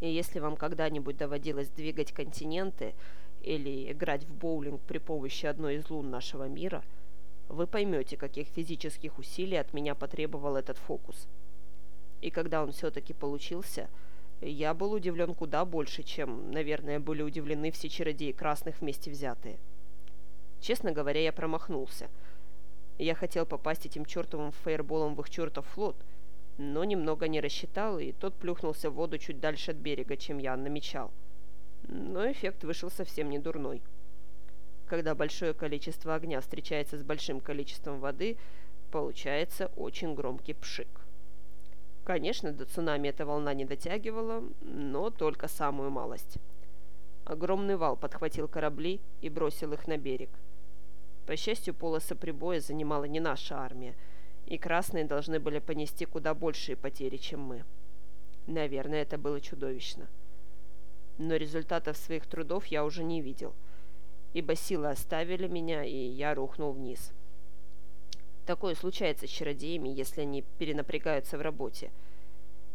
И если вам когда-нибудь доводилось двигать континенты или играть в боулинг при помощи одной из лун нашего мира, вы поймете, каких физических усилий от меня потребовал этот фокус. И когда он все-таки получился, я был удивлен куда больше, чем, наверное, были удивлены все чародеи красных вместе взятые. Честно говоря, я промахнулся. Я хотел попасть этим чертовым фейерболом в их чертов флот, но немного не рассчитал, и тот плюхнулся в воду чуть дальше от берега, чем я намечал. Но эффект вышел совсем не дурной. Когда большое количество огня встречается с большим количеством воды, получается очень громкий пшик. Конечно, до цунами эта волна не дотягивала, но только самую малость. Огромный вал подхватил корабли и бросил их на берег. По счастью, полоса прибоя занимала не наша армия, и красные должны были понести куда большие потери, чем мы. Наверное, это было чудовищно. Но результатов своих трудов я уже не видел, ибо силы оставили меня, и я рухнул вниз. Такое случается с чародеями, если они перенапрягаются в работе.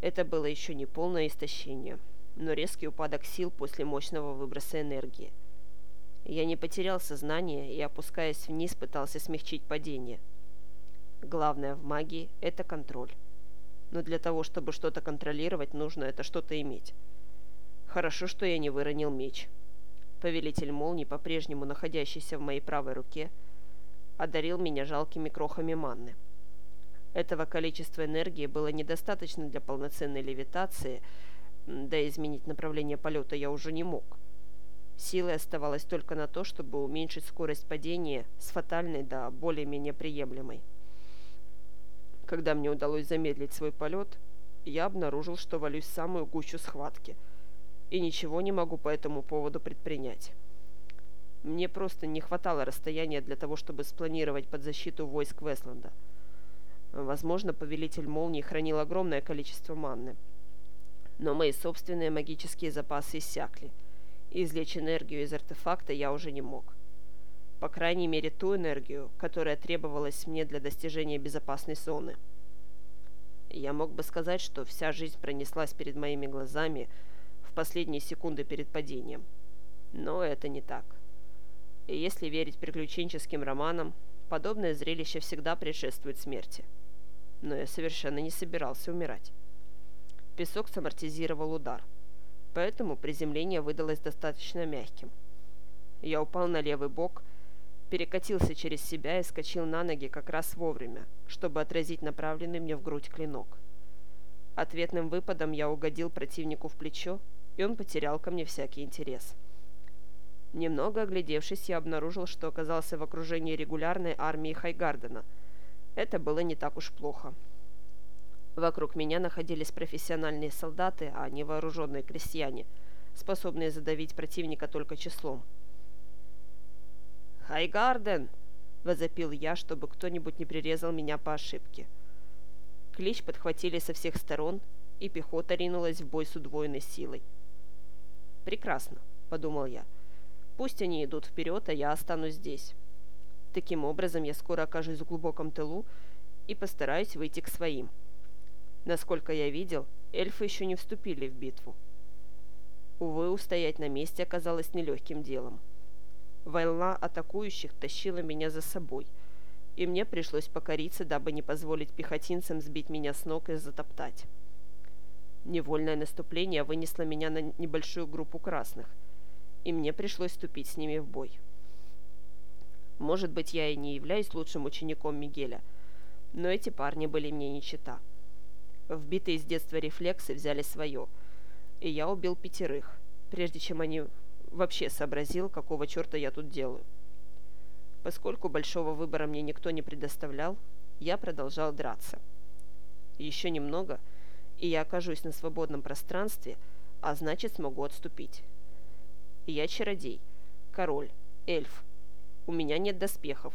Это было еще не полное истощение, но резкий упадок сил после мощного выброса энергии – я не потерял сознание и, опускаясь вниз, пытался смягчить падение. Главное в магии – это контроль. Но для того, чтобы что-то контролировать, нужно это что-то иметь. Хорошо, что я не выронил меч. Повелитель молний, по-прежнему находящийся в моей правой руке, одарил меня жалкими крохами манны. Этого количества энергии было недостаточно для полноценной левитации, да изменить направление полета я уже не мог. Силы оставалось только на то, чтобы уменьшить скорость падения с фатальной до более-менее приемлемой. Когда мне удалось замедлить свой полет, я обнаружил, что валюсь в самую гущу схватки и ничего не могу по этому поводу предпринять. Мне просто не хватало расстояния для того, чтобы спланировать под защиту войск Вестланда. Возможно, повелитель молнии хранил огромное количество манны, но мои собственные магические запасы иссякли – извлечь энергию из артефакта я уже не мог. По крайней мере, ту энергию, которая требовалась мне для достижения безопасной зоны. Я мог бы сказать, что вся жизнь пронеслась перед моими глазами в последние секунды перед падением. Но это не так. И если верить приключенческим романам, подобное зрелище всегда предшествует смерти. Но я совершенно не собирался умирать. Песок самортизировал удар – поэтому приземление выдалось достаточно мягким. Я упал на левый бок, перекатился через себя и скочил на ноги как раз вовремя, чтобы отразить направленный мне в грудь клинок. Ответным выпадом я угодил противнику в плечо, и он потерял ко мне всякий интерес. Немного оглядевшись, я обнаружил, что оказался в окружении регулярной армии Хайгардена. Это было не так уж плохо. Вокруг меня находились профессиональные солдаты, а не вооруженные крестьяне, способные задавить противника только числом. «Хайгарден!» – возопил я, чтобы кто-нибудь не прирезал меня по ошибке. Клич подхватили со всех сторон, и пехота ринулась в бой с удвоенной силой. «Прекрасно», – подумал я. «Пусть они идут вперед, а я останусь здесь. Таким образом, я скоро окажусь в глубоком тылу и постараюсь выйти к своим». Насколько я видел, эльфы еще не вступили в битву. Увы, устоять на месте оказалось нелегким делом. Волна атакующих тащила меня за собой, и мне пришлось покориться, дабы не позволить пехотинцам сбить меня с ног и затоптать. Невольное наступление вынесло меня на небольшую группу красных, и мне пришлось вступить с ними в бой. Может быть, я и не являюсь лучшим учеником Мигеля, но эти парни были мне не чита. Вбитые с детства рефлексы взяли свое, и я убил пятерых, прежде чем они вообще сообразил, какого черта я тут делаю. Поскольку большого выбора мне никто не предоставлял, я продолжал драться. Еще немного, и я окажусь на свободном пространстве, а значит смогу отступить. Я чародей, король, эльф. У меня нет доспехов,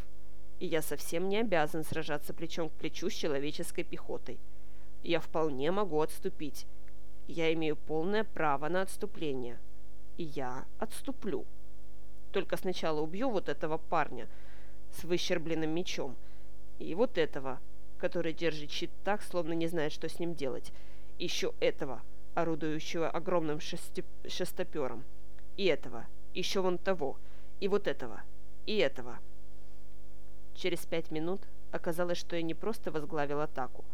и я совсем не обязан сражаться плечом к плечу с человеческой пехотой – я вполне могу отступить. Я имею полное право на отступление. И я отступлю. Только сначала убью вот этого парня с выщербленным мечом. И вот этого, который держит щит так, словно не знает, что с ним делать. Еще этого, орудующего огромным шести... шестопером. И этого, еще вон того, и вот этого, и этого. Через пять минут оказалось, что я не просто возглавил атаку,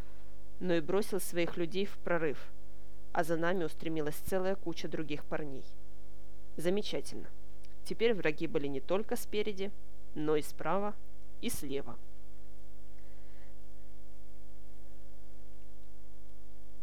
но и бросил своих людей в прорыв, а за нами устремилась целая куча других парней. Замечательно. Теперь враги были не только спереди, но и справа и слева.